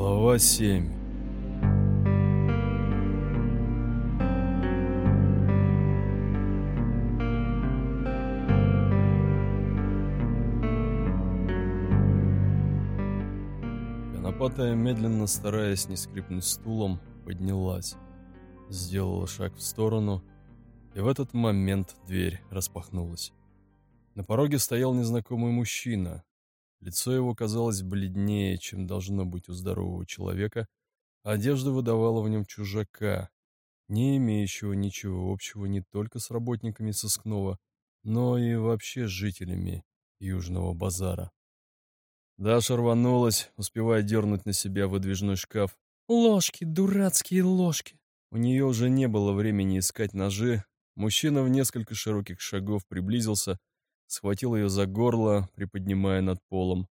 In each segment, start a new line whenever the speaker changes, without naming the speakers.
Глава 7 Конопатая, медленно стараясь не скрипнуть стулом, поднялась, сделала шаг в сторону, и в этот момент дверь распахнулась. На пороге стоял незнакомый мужчина, Лицо его казалось бледнее, чем должно быть у здорового человека, а одежда выдавала в нем чужака, не имеющего ничего общего не только с работниками сыскного, но и вообще с жителями Южного базара. Даша рванулась, успевая дернуть на себя выдвижной шкаф.
«Ложки, дурацкие ложки!»
У нее уже не было времени искать ножи. Мужчина в несколько широких шагов приблизился, схватил ее за горло, приподнимая над полом.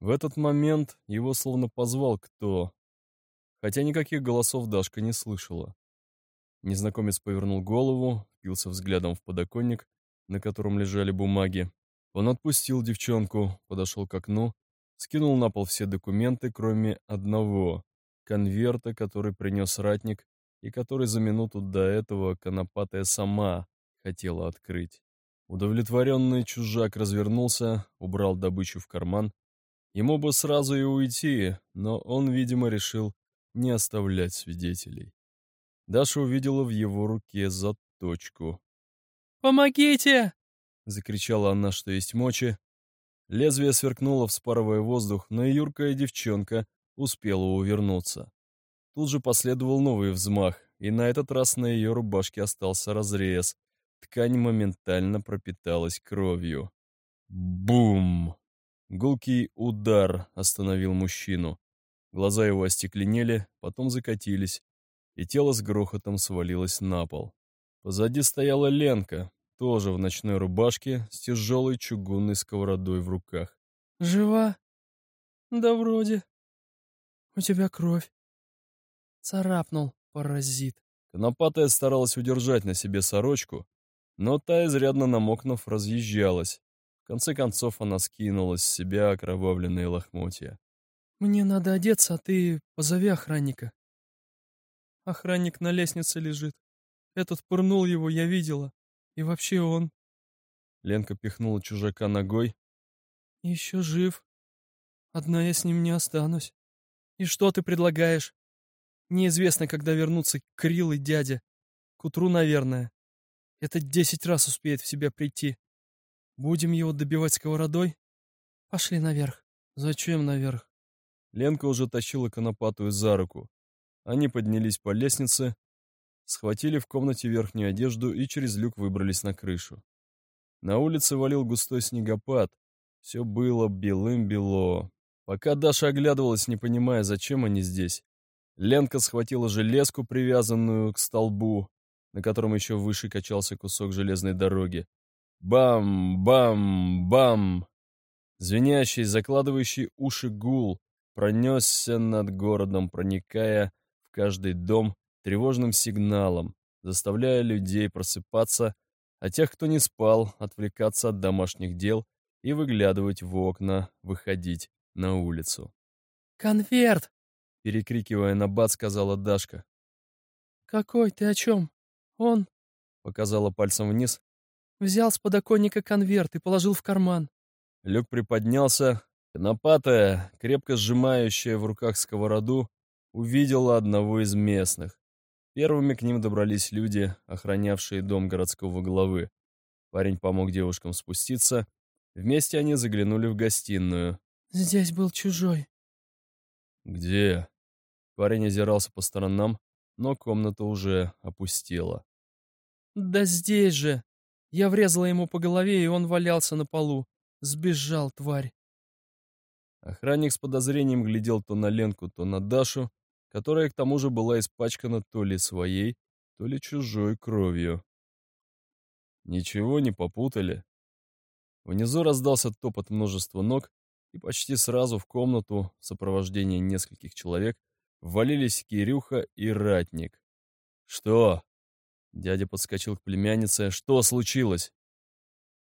В этот момент его словно позвал кто, хотя никаких голосов Дашка не слышала. Незнакомец повернул голову, впился взглядом в подоконник, на котором лежали бумаги. Он отпустил девчонку, подошел к окну, скинул на пол все документы, кроме одного — конверта, который принес ратник и который за минуту до этого Конопатая сама хотела открыть. Удовлетворенный чужак развернулся, убрал добычу в карман. Ему бы сразу и уйти, но он, видимо, решил не оставлять свидетелей. Даша увидела в его руке заточку.
«Помогите!»
— закричала она, что есть мочи. Лезвие сверкнуло, вспарывая воздух, но юркая девчонка успела увернуться. Тут же последовал новый взмах, и на этот раз на ее рубашке остался разрез, Ткань моментально пропиталась кровью. Бум! Гулкий удар остановил мужчину. Глаза его остекленели, потом закатились, и тело с грохотом свалилось на пол. Позади стояла Ленка, тоже в ночной рубашке, с тяжелой чугунной сковородой в руках.
«Жива?» «Да вроде. У тебя кровь». Царапнул, паразит.
Конопатая старалась удержать на себе сорочку, но та, изрядно намокнув, разъезжалась. В конце концов она скинула с себя окровавленные лохмотья.
«Мне надо одеться, а ты позови охранника». Охранник на лестнице лежит. Этот пырнул его, я видела. И вообще он...
Ленка пихнула чужака ногой.
Еще жив. Одна я с ним не останусь. И что ты предлагаешь? Неизвестно, когда вернутся Крил и дядя. К утру, наверное. Это десять раз успеет в себя прийти. Будем его добивать сковородой? Пошли наверх. Зачем наверх?
Ленка уже тащила конопатую за руку. Они поднялись по лестнице, схватили в комнате верхнюю одежду и через люк выбрались на крышу. На улице валил густой снегопад. Все было белым-бело. Пока Даша оглядывалась, не понимая, зачем они здесь, Ленка схватила железку, привязанную к столбу, на котором еще выше качался кусок железной дороги. Бам-бам-бам! Звенящий, закладывающий уши гул пронесся над городом, проникая в каждый дом тревожным сигналом, заставляя людей просыпаться, а тех, кто не спал, отвлекаться от домашних дел и выглядывать в окна, выходить на улицу.
«Конверт!»
— перекрикивая на бат, сказала Дашка.
«Какой? Ты о чем?» «Он», — показала пальцем вниз, — «взял с подоконника конверт и положил в карман».
Люк приподнялся. Конопатая, крепко сжимающая в руках сковороду, увидела одного из местных. Первыми к ним добрались люди, охранявшие дом городского главы. Парень помог девушкам спуститься. Вместе они заглянули в гостиную.
«Здесь был чужой».
«Где?» Парень озирался по сторонам, но комната уже опустела.
«Да здесь же!» Я врезала ему по голове, и он валялся на полу. Сбежал, тварь.
Охранник с подозрением глядел то на Ленку, то на Дашу, которая к тому же была испачкана то ли своей, то ли чужой кровью. Ничего не попутали. Внизу раздался топот множества ног, и почти сразу в комнату в сопровождении нескольких человек ввалились Кирюха и Ратник. «Что?» Дядя подскочил к племяннице. «Что случилось?»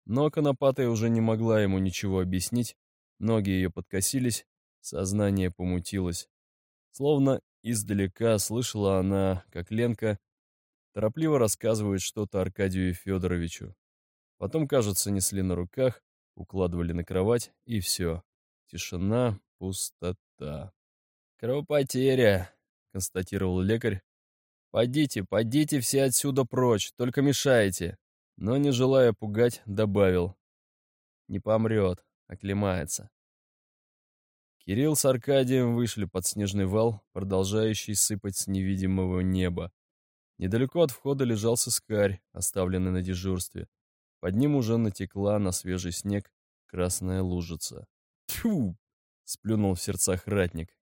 Но Конопатая уже не могла ему ничего объяснить. Ноги ее подкосились, сознание помутилось. Словно издалека слышала она, как Ленка торопливо рассказывает что-то Аркадию Федоровичу. Потом, кажется, несли на руках, укладывали на кровать, и все. Тишина, пустота. «Кровопотеря», — констатировал лекарь. «Пойдите, пойдите все отсюда прочь, только мешаете». Но, не желая пугать, добавил. «Не помрет, оклемается». Кирилл с Аркадием вышли под снежный вал, продолжающий сыпать с невидимого неба. Недалеко от входа лежал сыскарь, оставленный на дежурстве. Под ним уже натекла на свежий снег красная лужица. «Тьфу!» — сплюнул в сердцах ратник.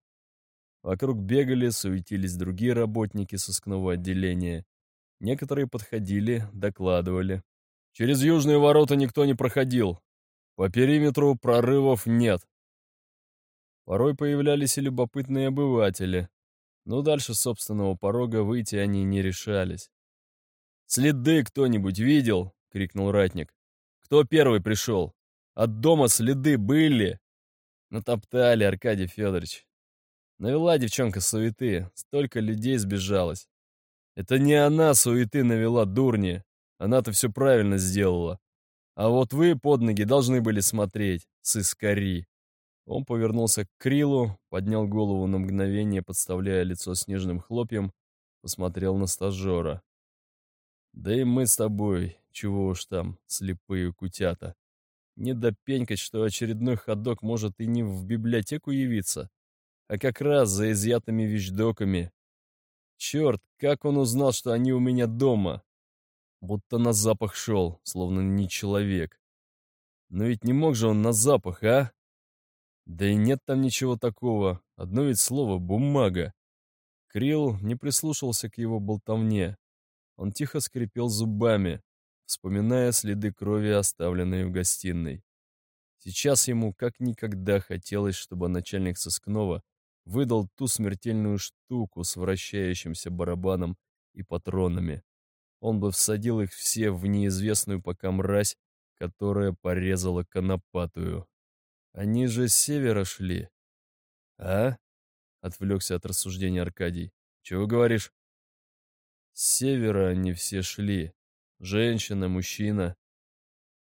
Вокруг бегали, суетились другие работники сыскного отделения. Некоторые подходили, докладывали. «Через южные ворота никто не проходил. По периметру прорывов нет. Порой появлялись и любопытные обыватели, но дальше собственного порога выйти они не решались. «Следы кто-нибудь видел?» — крикнул ратник. «Кто первый пришел? От дома следы были?» Натоптали, Аркадий Федорович. Навела девчонка суеты, столько людей сбежалось. Это не она суеты навела, дурни. Она-то все правильно сделала. А вот вы под ноги должны были смотреть, сыскари. Он повернулся к Крилу, поднял голову на мгновение, подставляя лицо снежным хлопьям, посмотрел на стажера. «Да и мы с тобой, чего уж там, слепые кутята. Не допенькать, что очередной ходок может и не в библиотеку явиться, а как раз за изъятыми вещдоками. Черт, как он узнал, что они у меня дома? Будто на запах шел, словно не человек. Но ведь не мог же он на запах, а? Да и нет там ничего такого, одно ведь слово — бумага. Крилл не прислушался к его болтовне. Он тихо скрипел зубами, вспоминая следы крови, оставленные в гостиной. Сейчас ему как никогда хотелось, чтобы начальник сыскного выдал ту смертельную штуку с вращающимся барабаном и патронами. Он бы всадил их все в неизвестную пока мразь, которая порезала конопатую. Они же с севера шли. А? Отвлекся от рассуждения Аркадий. Чего говоришь? С севера они все шли. Женщина, мужчина,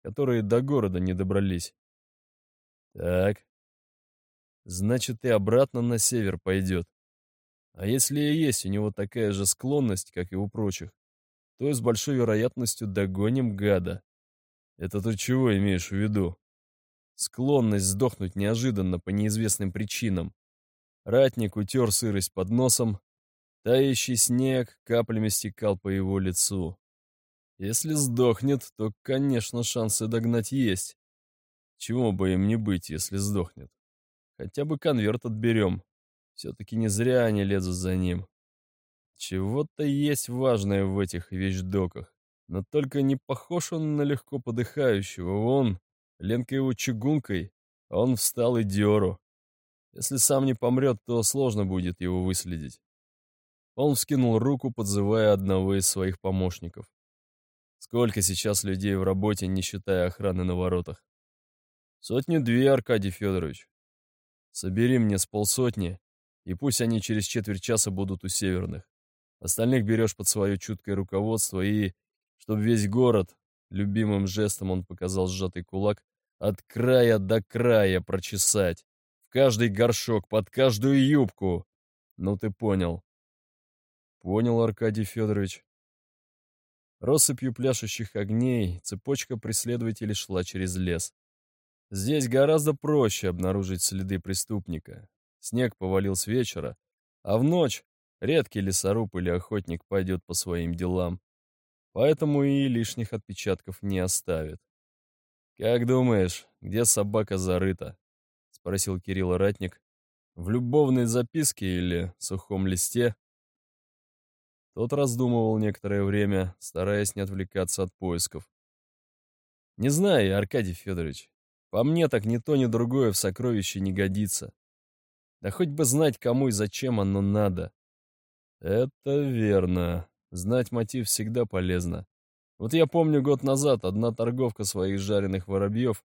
которые до города не добрались. Так. Значит, и обратно на север пойдет. А если и есть у него такая же склонность, как и у прочих, то с большой вероятностью догоним гада. Это ты чего имеешь в виду? склонность сдохнуть неожиданно по неизвестным причинам. Ратник утер сырость под носом, тающий снег каплями стекал по его лицу. Если сдохнет, то, конечно, шансы догнать есть. Чего бы им не быть, если сдохнет. Хотя бы конверт отберем. Все-таки не зря они лезут за ним. Чего-то есть важное в этих вещдоках. Но только не похож он на легко подыхающего. Он Ленка его чугункой, а он встал и дёру. Если сам не помрет, то сложно будет его выследить. Он вскинул руку, подзывая одного из своих помощников. Сколько сейчас людей в работе, не считая охраны на воротах? Сотни-две, Аркадий Федорович. Собери мне с полсотни, и пусть они через четверть часа будут у северных. Остальных берешь под свое чуткое руководство и, чтобы весь город, любимым жестом он показал сжатый кулак, от края до края прочесать. В каждый горшок, под каждую юбку. Ну ты понял. Понял, Аркадий Федорович. Россыпью пляшущих огней цепочка преследователей шла через лес. Здесь гораздо проще обнаружить следы преступника. Снег повалил с вечера, а в ночь редкий лесоруб или охотник пойдет по своим делам. Поэтому и лишних отпечатков не оставит. «Как думаешь, где собака зарыта?» — спросил Кирилл Ратник. «В любовной записке или сухом листе?» Тот раздумывал некоторое время, стараясь не отвлекаться от поисков. «Не знаю, Аркадий Федорович. По мне так ни то, ни другое в сокровище не годится. Да хоть бы знать, кому и зачем оно надо». «Это верно. Знать мотив всегда полезно. Вот я помню год назад одна торговка своих жареных воробьев.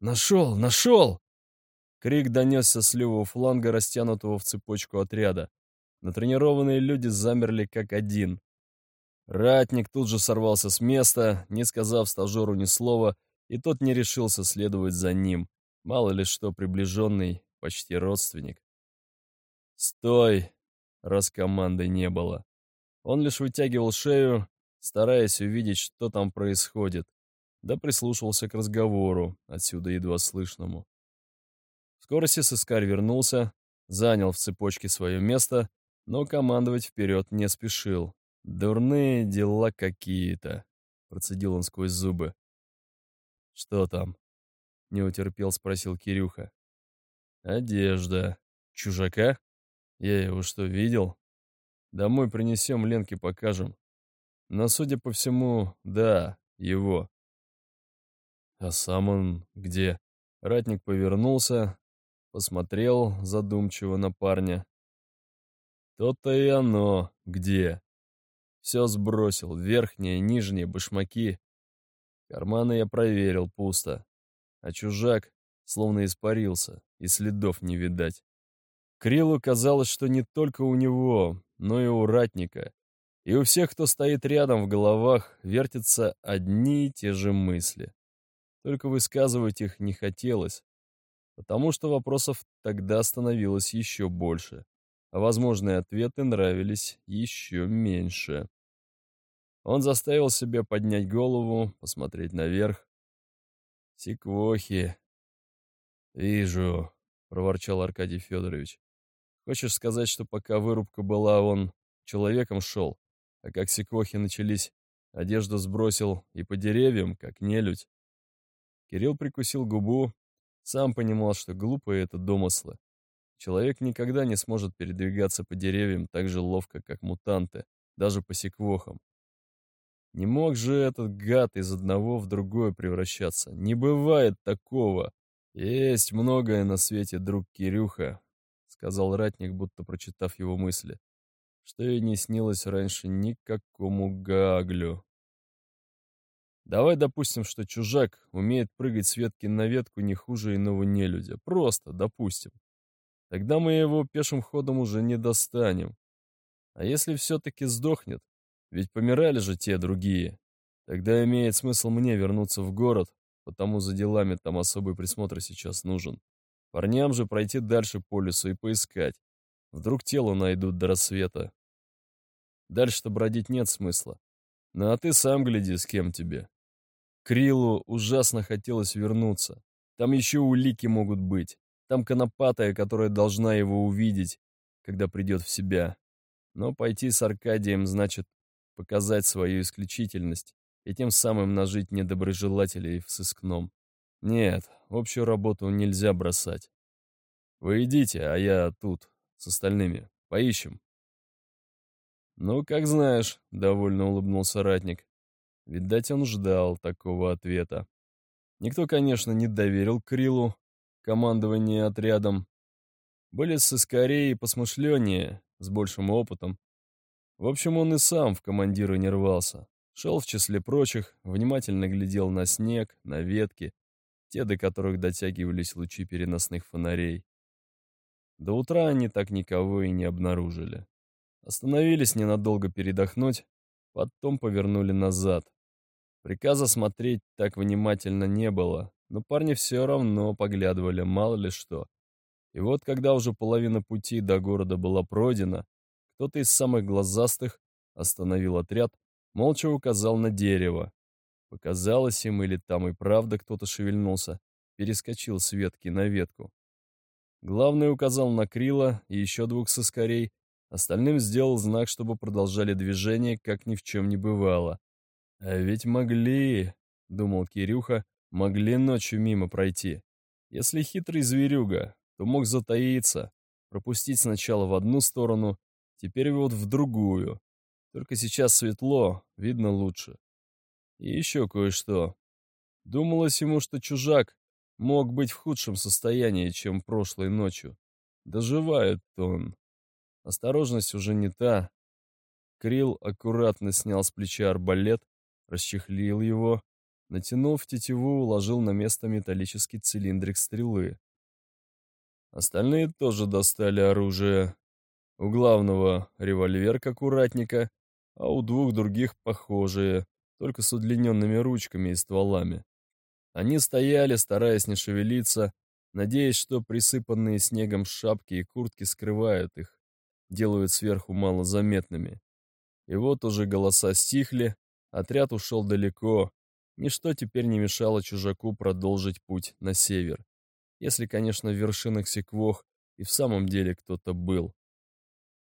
«Нашел! Нашел!» Крик донесся с левого фланга, растянутого в цепочку отряда. Натренированные люди замерли как один. Ратник тут же сорвался с места, не сказав стажеру ни слова, и тот не решился следовать за ним. Мало ли что, приближенный, почти родственник. «Стой!» раз команды не было. Он лишь вытягивал шею, стараясь увидеть, что там происходит, да прислушивался к разговору, отсюда едва слышному. Скоро Сискарь вернулся, занял в цепочке свое место, но командовать вперед не спешил. «Дурные дела какие-то», — процедил он сквозь зубы. «Что там?» — не утерпел, спросил Кирюха. «Одежда. Чужака?» Я его что, видел? Домой принесем, Ленке покажем. Но, судя по всему, да, его. А сам он где? Ратник повернулся, посмотрел задумчиво на парня. То-то и оно, где? Все сбросил, верхние, нижние, башмаки. Карманы я проверил, пусто. А чужак словно испарился, и следов не видать. Крилу казалось, что не только у него, но и у ратника, и у всех, кто стоит рядом в головах, вертятся одни и те же мысли. Только высказывать их не хотелось, потому что вопросов тогда становилось еще больше, а возможные ответы нравились еще меньше. Он заставил себя поднять голову, посмотреть наверх. «Секвохи!» «Вижу», — проворчал Аркадий Федорович. Хочешь сказать, что пока вырубка была, он человеком шел, а как секвохи начались, одежду сбросил и по деревьям, как нелюдь? Кирилл прикусил губу, сам понимал, что глупые это домыслы. Человек никогда не сможет передвигаться по деревьям так же ловко, как мутанты, даже по секвохам. Не мог же этот гад из одного в другое превращаться. Не бывает такого. Есть многое на свете, друг Кирюха, сказал ратник, будто прочитав его мысли, что и не снилось раньше никакому гаглю. Давай допустим, что чужак умеет прыгать с ветки на ветку не хуже иного нелюдя. Просто допустим. Тогда мы его пешим ходом уже не достанем. А если все-таки сдохнет? Ведь помирали же те другие. Тогда имеет смысл мне вернуться в город, потому за делами там особый присмотр сейчас нужен. Парням же пройти дальше по лесу и поискать. Вдруг тело найдут до рассвета. Дальше-то бродить нет смысла. Ну а ты сам гляди, с кем тебе. Крилу ужасно хотелось вернуться. Там еще улики могут быть. Там конопатая, которая должна его увидеть, когда придет в себя. Но пойти с Аркадием значит показать свою исключительность и тем самым нажить недоброжелателей в сыскном. Нет, общую работу нельзя бросать. Вы идите, а я тут, с остальными. Поищем. Ну, как знаешь, довольно улыбнулся ратник. Видать, он ждал такого ответа. Никто, конечно, не доверил Крилу командование отрядом. Были сыскорее и посмышленнее, с большим опытом. В общем, он и сам в командиры не рвался. Шел в числе прочих, внимательно глядел на снег, на ветки, те, до которых дотягивались лучи переносных фонарей. До утра они так никого и не обнаружили. Остановились ненадолго передохнуть, потом повернули назад. Приказа смотреть так внимательно не было, но парни все равно поглядывали, мало ли что. И вот, когда уже половина пути до города была пройдена, кто-то из самых глазастых остановил отряд, молча указал на дерево, Показалось им, или там и правда кто-то шевельнулся, перескочил с ветки на ветку. Главный указал на Крила и еще двух соскорей, остальным сделал знак, чтобы продолжали движение, как ни в чем не бывало. «А ведь могли», — думал Кирюха, — «могли ночью мимо пройти. Если хитрый зверюга, то мог затаиться, пропустить сначала в одну сторону, теперь вот в другую. Только сейчас светло, видно лучше. И еще кое-что. Думалось ему, что чужак мог быть в худшем состоянии, чем прошлой ночью. Доживает-то он. Осторожность уже не та. Крил аккуратно снял с плеча арбалет, расчехлил его, натянул в тетиву, уложил на место металлический цилиндрик стрелы. Остальные тоже достали оружие. У главного револьвер, как у а у двух других похожие, только с удлиненными ручками и стволами. Они стояли, стараясь не шевелиться, надеясь, что присыпанные снегом шапки и куртки скрывают их, делают сверху малозаметными. И вот уже голоса стихли, отряд ушел далеко, ничто теперь не мешало чужаку продолжить путь на север. Если, конечно, в вершинах секвох и в самом деле кто-то был.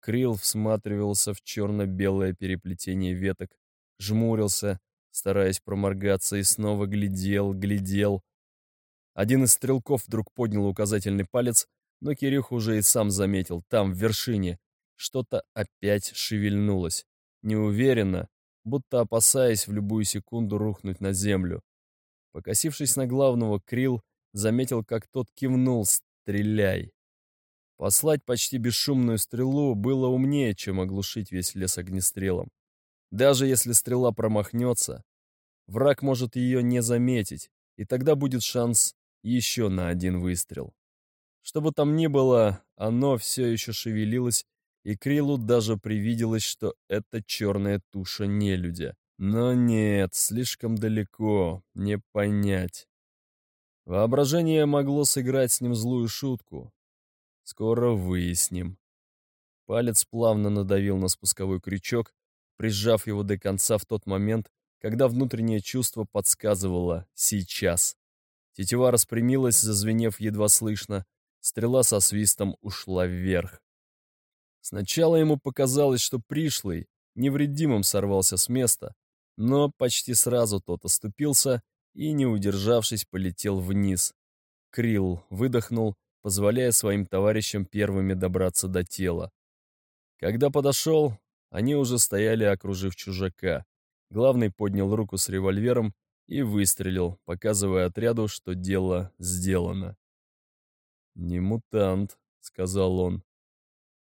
Крил всматривался в черно-белое переплетение веток, жмурился, стараясь проморгаться, и снова глядел, глядел. Один из стрелков вдруг поднял указательный палец, но Кирюх уже и сам заметил, там, в вершине, что-то опять шевельнулось. Неуверенно, будто опасаясь в любую секунду рухнуть на землю. Покосившись на главного, Крил заметил, как тот кивнул «Стреляй!». Послать почти бесшумную стрелу было умнее, чем оглушить весь лес огнестрелом. Даже если стрела промахнется, враг может ее не заметить, и тогда будет шанс еще на один выстрел. Что бы там ни было, оно все еще шевелилось, и Крилу даже привиделось, что это черная туша нелюдя. Но нет, слишком далеко, не понять. Воображение могло сыграть с ним злую шутку. Скоро выясним. Палец плавно надавил на спусковой крючок, прижав его до конца в тот момент, когда внутреннее чувство подсказывало «сейчас». Тетива распрямилась, зазвенев едва слышно, стрела со свистом ушла вверх. Сначала ему показалось, что пришлый невредимым сорвался с места, но почти сразу тот оступился и, не удержавшись, полетел вниз. Крилл выдохнул, позволяя своим товарищам первыми добраться до тела. Когда подошел, они уже стояли, окружив чужака. Главный поднял руку с револьвером и выстрелил, показывая отряду, что дело сделано. «Не мутант», — сказал он.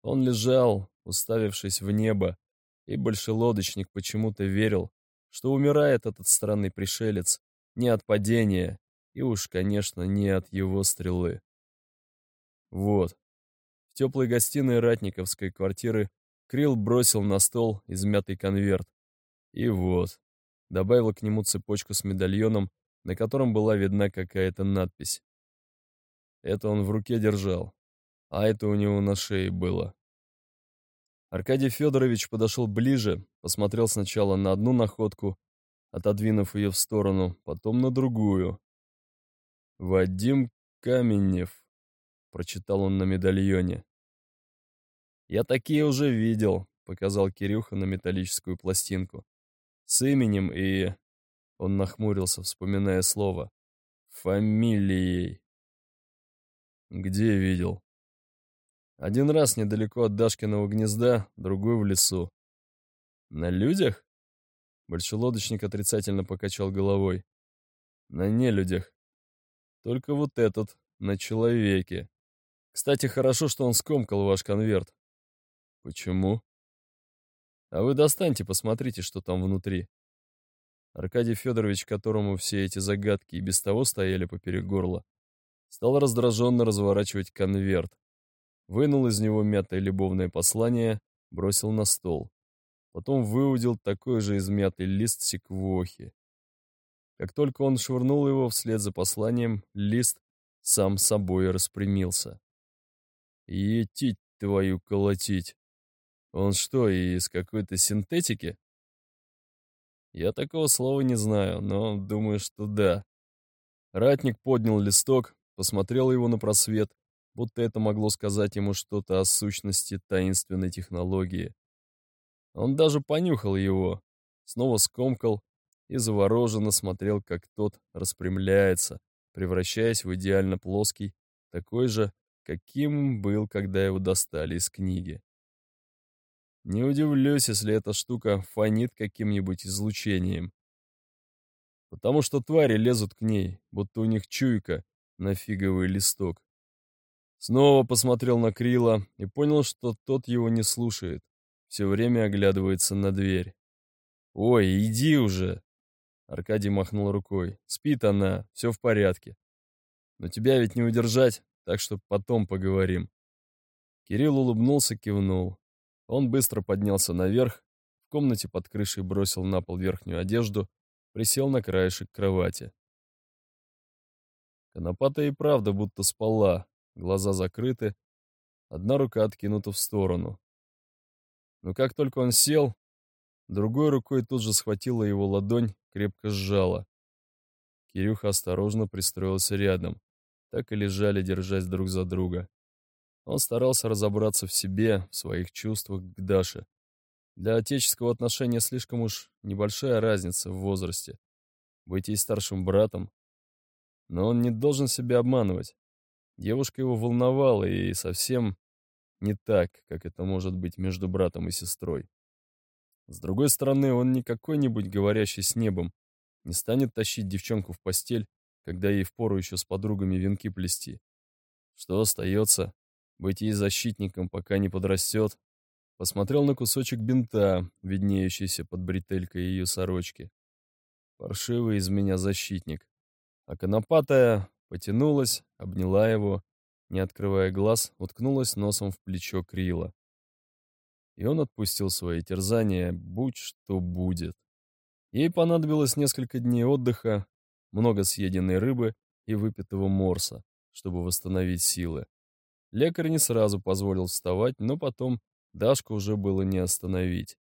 Он лежал, уставившись в небо, и большелодочник почему-то верил, что умирает этот странный пришелец не от падения и уж, конечно, не от его стрелы. Вот. В теплой гостиной ратниковской квартиры Крилл бросил на стол измятый конверт. И вот. Добавил к нему цепочку с медальоном, на котором была видна какая-то надпись. Это он в руке держал, а это у него на шее было. Аркадий Федорович подошел ближе, посмотрел сначала на одну находку, отодвинув ее в сторону, потом на другую. «Вадим Каменев», — прочитал он на медальоне. «Я такие уже видел», — показал Кирюха на металлическую пластинку. «С именем и...» Он нахмурился, вспоминая слово. «Фамилией». «Где видел?» «Один раз недалеко от Дашкиного гнезда, другой в лесу». «На людях?» Большелодочник отрицательно покачал головой. «На нелюдях. Только вот этот, на человеке. Кстати, хорошо, что он скомкал ваш конверт. Почему? А вы достаньте, посмотрите, что там внутри. Аркадий Федорович, которому все эти загадки и без того стояли поперек горла, стал раздраженно разворачивать конверт. Вынул из него мятое любовное послание, бросил на стол. Потом выудил такой же измятый лист секвохи. Как только он швырнул его вслед за посланием, лист сам собой распрямился. «Етить твою колотить!» Он что, из какой-то синтетики? Я такого слова не знаю, но думаю, что да. Ратник поднял листок, посмотрел его на просвет, будто это могло сказать ему что-то о сущности таинственной технологии. Он даже понюхал его, снова скомкал и завороженно смотрел, как тот распрямляется, превращаясь в идеально плоский, такой же, каким был, когда его достали из книги. Не удивлюсь, если эта штука фонит каким-нибудь излучением. Потому что твари лезут к ней, будто у них чуйка на фиговый листок. Снова посмотрел на Крила и понял, что тот его не слушает. Все время оглядывается на дверь. «Ой, иди уже!» Аркадий махнул рукой. «Спит она, все в порядке. Но тебя ведь не удержать, так что потом поговорим». Кирилл улыбнулся, кивнул. Он быстро поднялся наверх, в комнате под крышей бросил на пол верхнюю одежду, присел на краешек кровати. Конопата и правда будто спала, глаза закрыты, одна рука откинута в сторону. Но как только он сел, другой рукой тут же схватила его ладонь, крепко сжала. Кирюха осторожно пристроился рядом. Так и лежали, держась друг за друга. Он старался разобраться в себе, в своих чувствах к Даше. Для отеческого отношения слишком уж небольшая разница в возрасте. Быть ей старшим братом. Но он не должен себя обманывать. Девушка его волновала и совсем не так, как это может быть между братом и сестрой. С другой стороны, он не какой-нибудь говорящий с небом, не станет тащить девчонку в постель, когда ей впору еще с подругами венки плести. Что остается? Быть ей защитником, пока не подрастет. Посмотрел на кусочек бинта, виднеющийся под бретелькой ее сорочки. Паршивый из меня защитник. А конопатая потянулась, обняла его, не открывая глаз, уткнулась носом в плечо Крила. И он отпустил свои терзания, будь что будет. Ей понадобилось несколько дней отдыха, много съеденной рыбы и выпитого морса, чтобы восстановить силы. Лекарь не сразу позволил вставать, но потом Дашку уже было не остановить.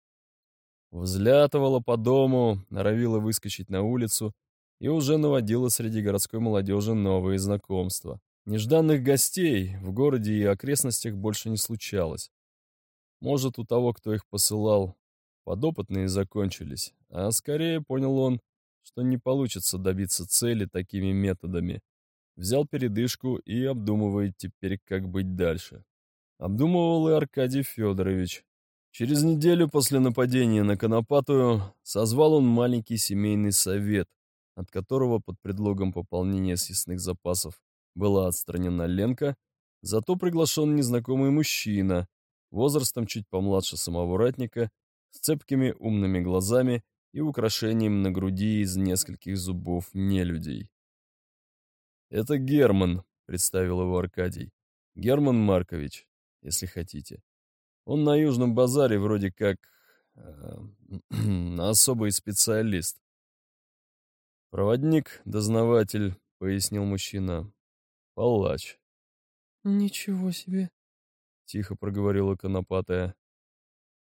Взлятывала по дому, норовила выскочить на улицу и уже наводила среди городской молодежи новые знакомства. Нежданных гостей в городе и окрестностях больше не случалось. Может, у того, кто их посылал, подопытные закончились, а скорее понял он, что не получится добиться цели такими методами. Взял передышку и обдумывает теперь, как быть дальше. Обдумывал и Аркадий Федорович. Через неделю после нападения на Конопатую созвал он маленький семейный совет, от которого под предлогом пополнения съестных запасов была отстранена Ленка, зато приглашен незнакомый мужчина, возрастом чуть помладше самого ратника, с цепкими умными глазами и украшением на груди из нескольких зубов нелюдей. «Это Герман», — представил его Аркадий. «Герман Маркович, если хотите. Он на Южном базаре вроде как э, особый специалист». «Проводник, дознаватель», — пояснил мужчина. «Палач».
«Ничего себе», —
тихо проговорила Конопатая.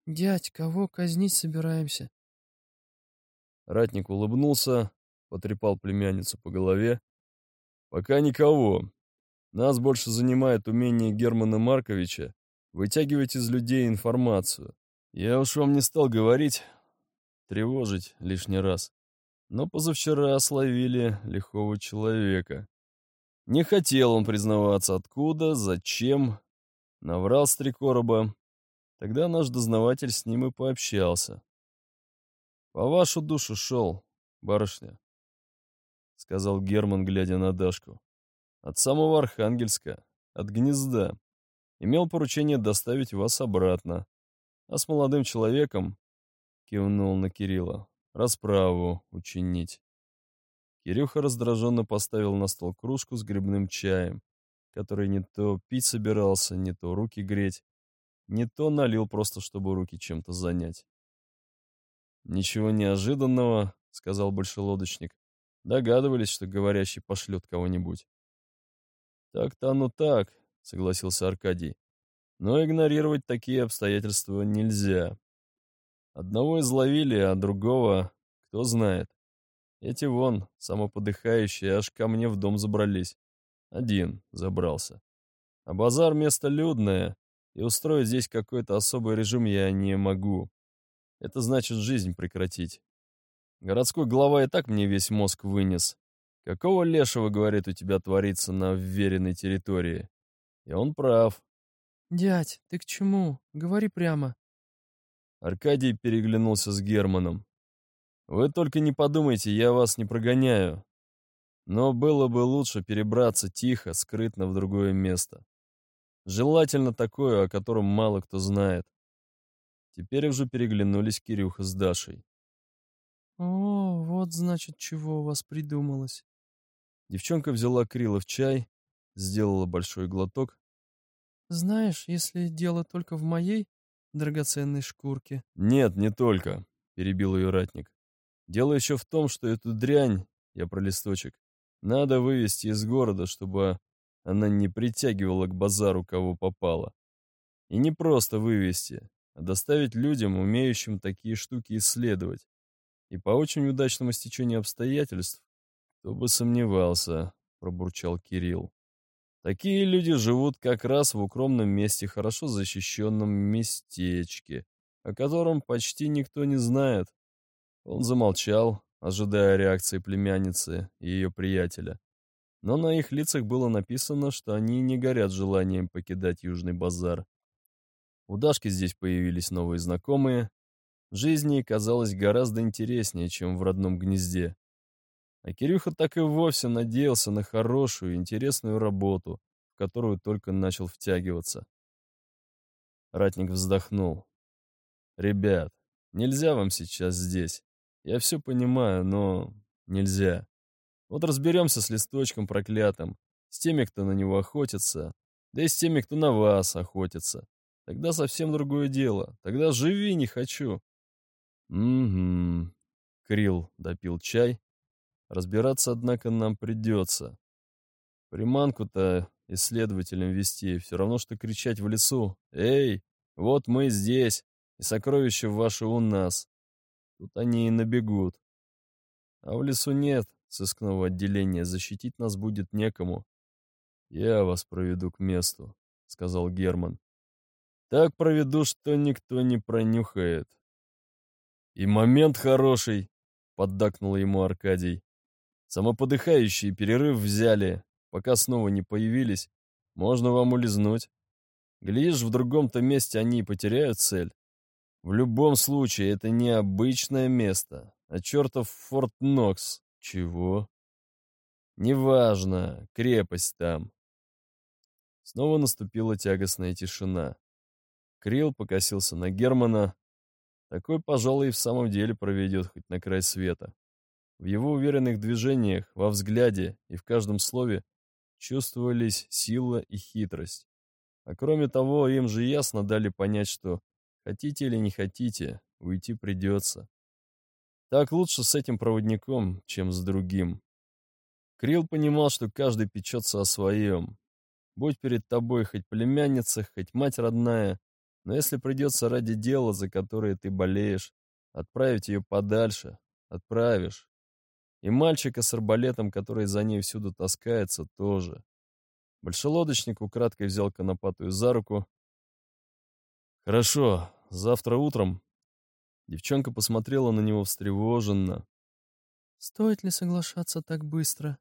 «Дядь, кого казнить собираемся?»
Ратник улыбнулся, потрепал племянницу по голове. «Пока никого. Нас больше занимает умение Германа Марковича вытягивать из людей информацию. Я уж вам не стал говорить, тревожить лишний раз. Но позавчера словили лихого человека. Не хотел он признаваться, откуда, зачем. Наврал с три короба. Тогда наш дознаватель с ним и пообщался. «По вашу душу шел, барышня», — сказал Герман, глядя на Дашку. «От самого Архангельска, от гнезда. Имел поручение доставить вас обратно. А с молодым человеком, — кивнул на Кирилла, — расправу учинить». Кирюха раздраженно поставил на стол кружку с грибным чаем, который не то пить собирался, не то руки греть, не то налил просто, чтобы руки чем-то занять. «Ничего неожиданного», — сказал большелодочник. «Догадывались, что говорящий пошлет кого-нибудь». «Так-то оно так», — согласился Аркадий. «Но игнорировать такие обстоятельства нельзя. Одного изловили, а другого кто знает. Эти вон, самоподыхающие, аж ко мне в дом забрались. Один забрался. А базар место людное, и устроить здесь какой-то особый режим я не могу. Это значит жизнь прекратить. Городской глава и так мне весь мозг вынес. Какого лешего, говорит, у тебя творится на вверенной территории? И он прав.
Дядь, ты к чему? Говори прямо.
Аркадий переглянулся с Германом. Вы только не подумайте, я вас не прогоняю. Но было бы лучше перебраться тихо, скрытно в другое место. Желательно такое, о котором мало кто знает. Теперь уже переглянулись Кирюха с Дашей.
«О, вот значит, чего у вас придумалось».
Девчонка взяла Крила в чай, сделала большой глоток.
«Знаешь, если дело только в моей драгоценной шкурке...»
«Нет, не только», — перебил ее ратник. «Дело еще в том, что эту дрянь, я про листочек, надо вывести из города, чтобы она не притягивала к базару кого попало. И не просто вывести, доставить людям, умеющим такие штуки исследовать. И по очень удачному стечению обстоятельств, кто бы сомневался, пробурчал Кирилл. Такие люди живут как раз в укромном месте, хорошо защищенном местечке, о котором почти никто не знает. Он замолчал, ожидая реакции племянницы и ее приятеля. Но на их лицах было написано, что они не горят желанием покидать Южный базар. У Дашки здесь появились новые знакомые. Жизнь ей казалась гораздо интереснее, чем в родном гнезде. А Кирюха так и вовсе надеялся на хорошую, интересную работу, в которую только начал втягиваться. Ратник вздохнул. «Ребят, нельзя вам сейчас здесь. Я все понимаю, но нельзя. Вот разберемся с листочком проклятым, с теми, кто на него охотится, да и с теми, кто на вас охотится. Тогда совсем другое дело. Тогда живи не хочу. Угу. Крил допил чай. Разбираться, однако, нам придется. Приманку-то исследователям вести, все равно, что кричать в лесу. «Эй, вот мы здесь, и сокровища ваши у нас». Тут они и набегут. А в лесу нет сыскного отделения, защитить нас будет некому. «Я вас проведу к месту», — сказал Герман. Так проведу, что никто не пронюхает. И момент хороший, поддакнул ему Аркадий. Самоподыхающие перерыв взяли, пока снова не появились. Можно вам улизнуть. Глядишь, в другом-то месте они и потеряют цель. В любом случае, это не обычное место, а чертов Форт Нокс. Чего? Неважно, крепость там. Снова наступила тягостная тишина. Крил покосился на Германа. Такой, пожалуй, и в самом деле проведет хоть на край света. В его уверенных движениях, во взгляде и в каждом слове чувствовались сила и хитрость. А кроме того, им же ясно дали понять, что хотите или не хотите, уйти придется. Так лучше с этим проводником, чем с другим. Крил понимал, что каждый печется о своем. Будь перед тобой хоть племянница, хоть мать родная, но если придется ради дела, за которое ты болеешь, отправить ее подальше, отправишь. И мальчика с арбалетом, который за ней всюду таскается, тоже. Большелодочник украдкой взял Конопатую за руку. «Хорошо, завтра утром...» Девчонка посмотрела на него встревоженно.
«Стоит ли соглашаться так быстро?»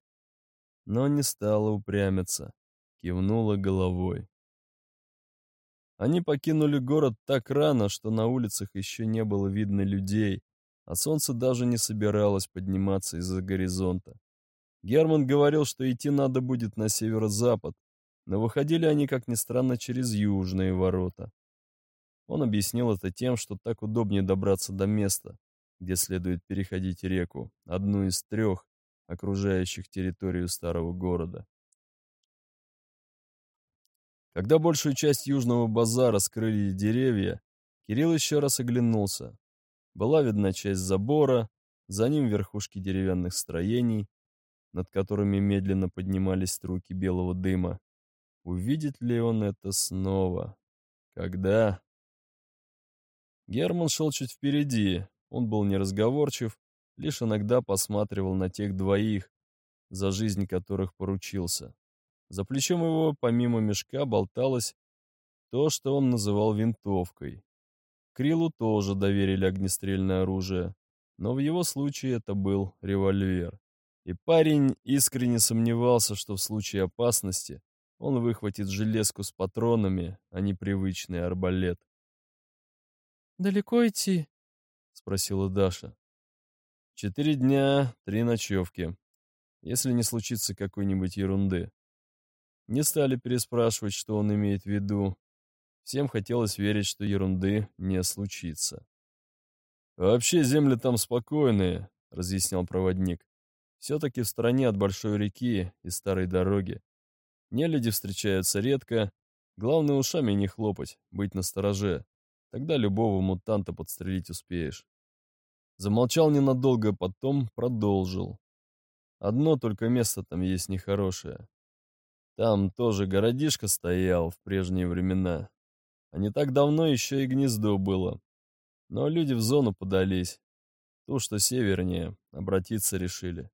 Но не стала упрямиться, кивнула головой. Они покинули город так рано, что на улицах еще не было видно людей, а солнце даже не собиралось подниматься из-за горизонта. Герман говорил, что идти надо будет на северо-запад, но выходили они, как ни странно, через южные ворота. Он объяснил это тем, что так удобнее добраться до места, где следует переходить реку, одну из трех, окружающих территорию старого города. Когда большую часть южного базара скрыли деревья, Кирилл еще раз оглянулся. Была видна часть забора, за ним верхушки деревянных строений, над которыми медленно поднимались струйки белого дыма. Увидит ли он это снова? Когда? Герман шел чуть впереди. Он был неразговорчив, лишь иногда посматривал на тех двоих, за жизнь которых поручился. За плечом его, помимо мешка, болталось то, что он называл винтовкой. Крилу тоже доверили огнестрельное оружие, но в его случае это был револьвер. И парень искренне сомневался, что в случае опасности он выхватит железку с патронами, а не привычный арбалет.
«Далеко идти?»
— спросила Даша. «Четыре дня, три ночевки, если не случится какой-нибудь ерунды. Не стали переспрашивать, что он имеет в виду. Всем хотелось верить, что ерунды не случится. «Вообще земли там спокойные», — разъяснял проводник. «Все-таки в стороне от большой реки и старой дороги. Нелюди встречаются редко. Главное, ушами не хлопать, быть настороже. Тогда любого мутанта подстрелить успеешь. Замолчал ненадолго, потом продолжил. Одно только место там есть нехорошее. Там тоже городишко стоял в прежние времена. А не так давно еще и гнездо было. Но люди в зону подались. Ту, что севернее, обратиться решили.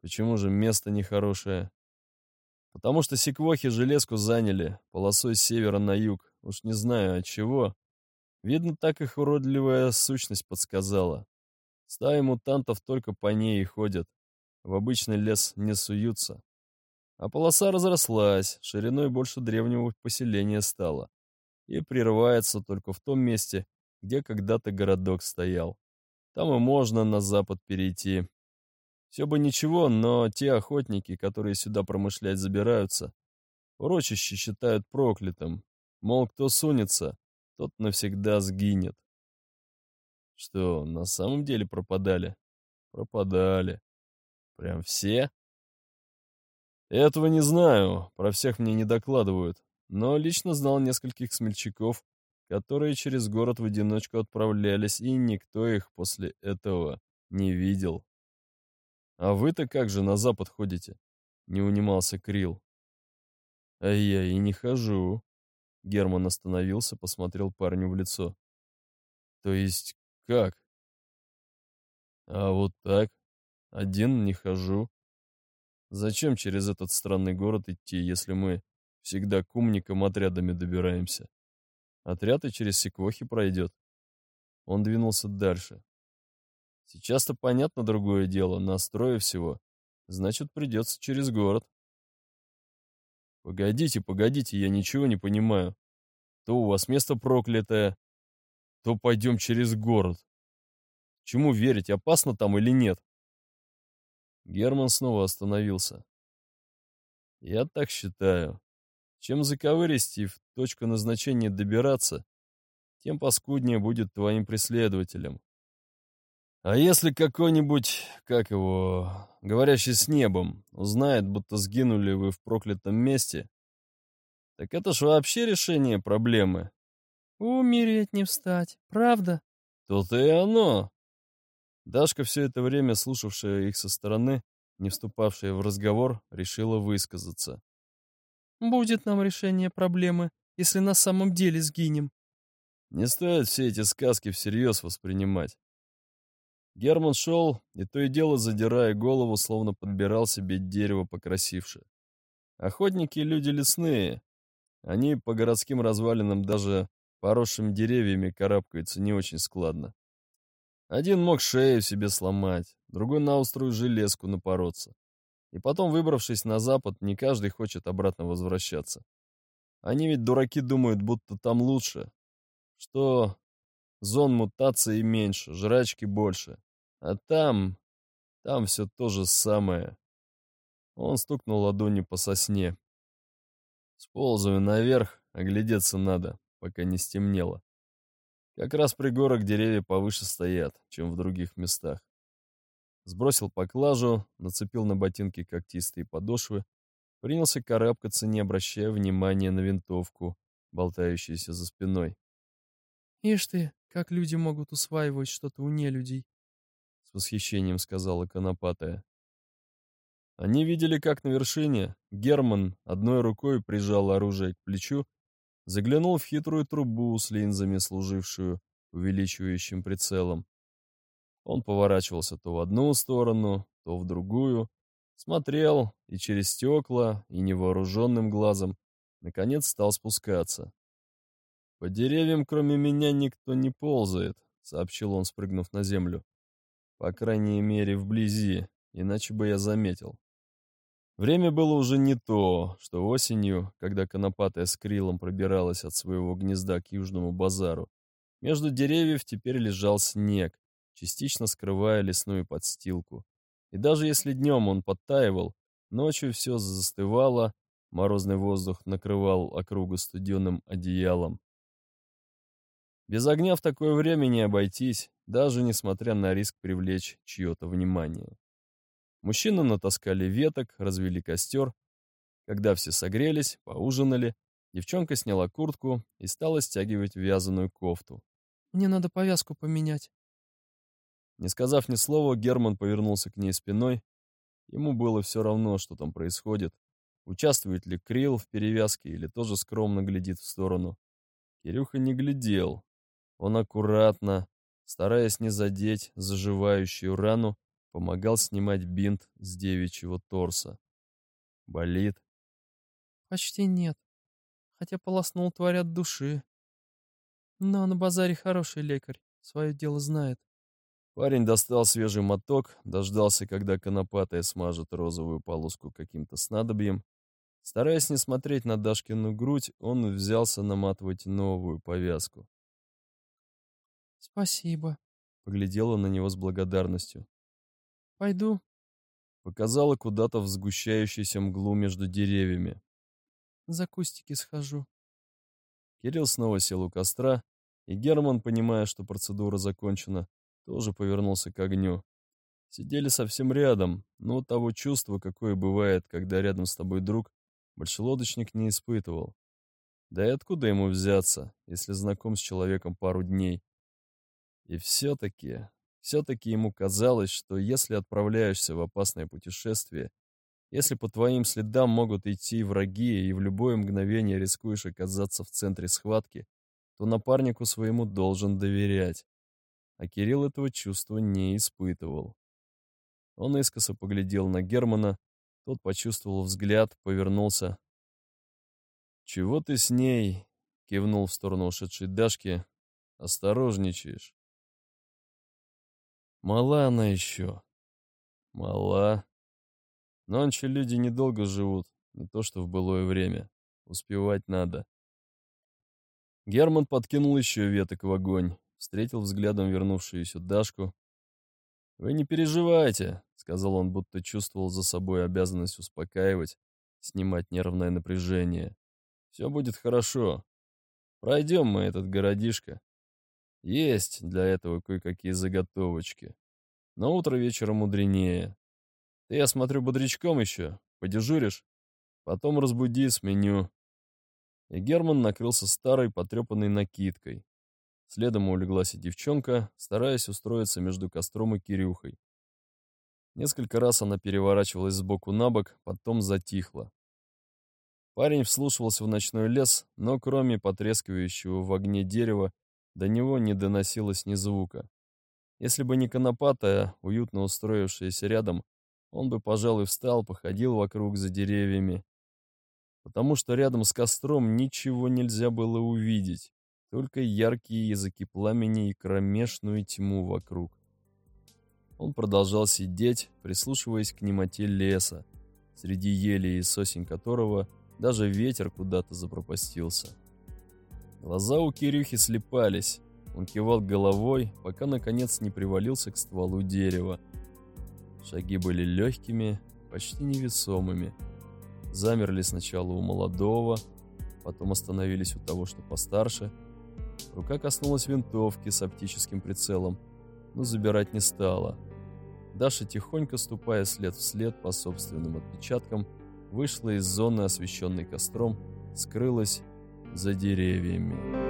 Почему же место нехорошее? Потому что секвохи железку заняли, полосой с севера на юг. Уж не знаю от чего. Видно, так их уродливая сущность подсказала. Стаи мутантов только по ней и ходят. В обычный лес не суются. А полоса разрослась, шириной больше древнего поселения стала. И прерывается только в том месте, где когда-то городок стоял. Там и можно на запад перейти. Все бы ничего, но те охотники, которые сюда промышлять забираются, урочище считают проклятым. Мол, кто сунется, тот навсегда сгинет. Что, на самом деле пропадали? Пропадали. Прям все? Этого не знаю, про всех мне не докладывают, но лично знал нескольких смельчаков, которые через город в одиночку отправлялись, и никто их после этого не видел. «А вы-то как же на запад ходите?» — не унимался Крил. «А я и не хожу». Герман остановился, посмотрел парню в лицо. «То есть как?» «А вот так. Один не хожу. Зачем через этот странный город идти, если мы всегда к умникам отрядами добираемся? Отряд и через секвохи пройдет. Он двинулся дальше. Сейчас-то понятно другое дело, настроя всего. Значит, придется через город. Погодите, погодите, я ничего не понимаю. То у вас место проклятое, то пойдем через город. Чему верить, опасно там или нет? Герман снова остановился. «Я так считаю. Чем заковыристей в точку назначения добираться, тем паскуднее будет твоим преследователем. А если какой-нибудь, как его, говорящий с небом, узнает, будто сгинули вы в проклятом месте, так это ж вообще решение проблемы.
Умереть не встать, правда?
Тут и оно. Дашка, все это время слушавшая их со стороны, не вступавшая в разговор, решила высказаться.
«Будет нам решение проблемы, если на самом деле сгинем».
Не стоит все эти сказки всерьез воспринимать. Герман шел, и то и дело, задирая голову, словно подбирал себе дерево покрасивше. Охотники — люди лесные. Они по городским развалинам даже поросшими деревьями карабкаются не очень складно. Один мог шею себе сломать, другой на острую железку напороться. И потом, выбравшись на запад, не каждый хочет обратно возвращаться. Они ведь дураки думают, будто там лучше, что зон мутации меньше, жрачки больше. А там, там все то же самое. Он стукнул ладонью по сосне. Сползаю наверх, оглядеться надо, пока не стемнело. Как раз пригорок деревья повыше стоят, чем в других местах. Сбросил поклажу, нацепил на ботинки когтистые подошвы, принялся карабкаться, не обращая внимания на винтовку, болтающуюся за спиной.
«Ишь ты, как люди могут усваивать что-то у нелюдей!»
С восхищением сказала Конопатая. Они видели, как на вершине Герман одной рукой прижал оружие к плечу, Заглянул в хитрую трубу с линзами, служившую увеличивающим прицелом. Он поворачивался то в одну сторону, то в другую, смотрел и через стекла, и невооруженным глазом, наконец стал спускаться. «По деревьям, кроме меня, никто не ползает», — сообщил он, спрыгнув на землю. «По крайней мере, вблизи, иначе бы я заметил». Время было уже не то, что осенью, когда конопатая с крилом пробиралась от своего гнезда к южному базару. Между деревьев теперь лежал снег, частично скрывая лесную подстилку. И даже если днем он подтаивал, ночью все застывало, морозный воздух накрывал округу студеным одеялом. Без огня в такое время не обойтись, даже несмотря на риск привлечь чье-то внимание. Мужчины натаскали веток, развели костер. Когда все согрелись, поужинали, девчонка сняла куртку и стала стягивать вязаную кофту.
«Мне надо повязку поменять».
Не сказав ни слова, Герман повернулся к ней спиной. Ему было все равно, что там происходит. Участвует ли Крил в перевязке или тоже скромно глядит в сторону. Кирюха не глядел. Он аккуратно, стараясь не задеть заживающую рану, помогал снимать бинт с девичьего торса. Болит?
Почти нет. Хотя полоснул тварь от души. Но на базаре хороший лекарь, свое дело знает.
Парень достал свежий моток, дождался, когда конопатая смажет розовую полоску каким-то снадобьем. Стараясь не смотреть на Дашкину грудь, он взялся наматывать новую повязку.
«Спасибо», —
поглядела на него с благодарностью.
«Пойду».
Показала куда-то в сгущающуюся мглу между деревьями.
«За кустики схожу».
Кирилл снова сел у костра, и Герман, понимая, что процедура закончена, тоже повернулся к огню. Сидели совсем рядом, но того чувства, какое бывает, когда рядом с тобой друг, большелодочник не испытывал. Да и откуда ему взяться, если знаком с человеком пару дней? И все-таки, все-таки ему казалось, что если отправляешься в опасное путешествие, если по твоим следам могут идти враги и в любое мгновение рискуешь оказаться в центре схватки, то напарнику своему должен доверять. А Кирилл этого чувства не испытывал. Он искоса поглядел на Германа, тот почувствовал взгляд, повернулся. «Чего ты с ней?» — кивнул в сторону ушедшей Дашки. «Осторожничаешь». Мала она еще. Мала. Нонче люди недолго живут, не то что в былое время. Успевать надо. Герман подкинул еще веток в огонь, встретил взглядом вернувшуюся Дашку. «Вы не переживайте», — сказал он, будто чувствовал за собой обязанность успокаивать, снимать нервное напряжение. «Все будет хорошо. Пройдем мы этот городишко. Есть для этого кое-какие заготовочки. Но утро вечера мудренее. Ты, я смотрю, бодрячком еще. Подежуришь? Потом разбуди, сменю. И Герман накрылся старой, потрепанной накидкой. Следом улеглась и девчонка, стараясь устроиться между костром и Кирюхой. Несколько раз она переворачивалась с боку на бок, потом затихла. Парень вслушивался в ночной лес, но кроме потрескивающего в огне дерева до него не доносилось ни звука. Если бы не конопатая, уютно устроившаяся рядом, он бы, пожалуй, встал, походил вокруг за деревьями. Потому что рядом с костром ничего нельзя было увидеть, только яркие языки пламени и кромешную тьму вокруг. Он продолжал сидеть, прислушиваясь к немоте леса, среди ели и сосен которого даже ветер куда-то запропастился. Глаза у Кирюхи слепались. Он кивал головой, пока наконец не привалился к стволу дерева. Шаги были легкими, почти невесомыми. Замерли сначала у молодого, потом остановились у того, что постарше. Рука коснулась винтовки с оптическим прицелом, но забирать не стала. Даша, тихонько ступая след в след по собственным отпечаткам, вышла из зоны, освещенной костром, скрылась за деревьями.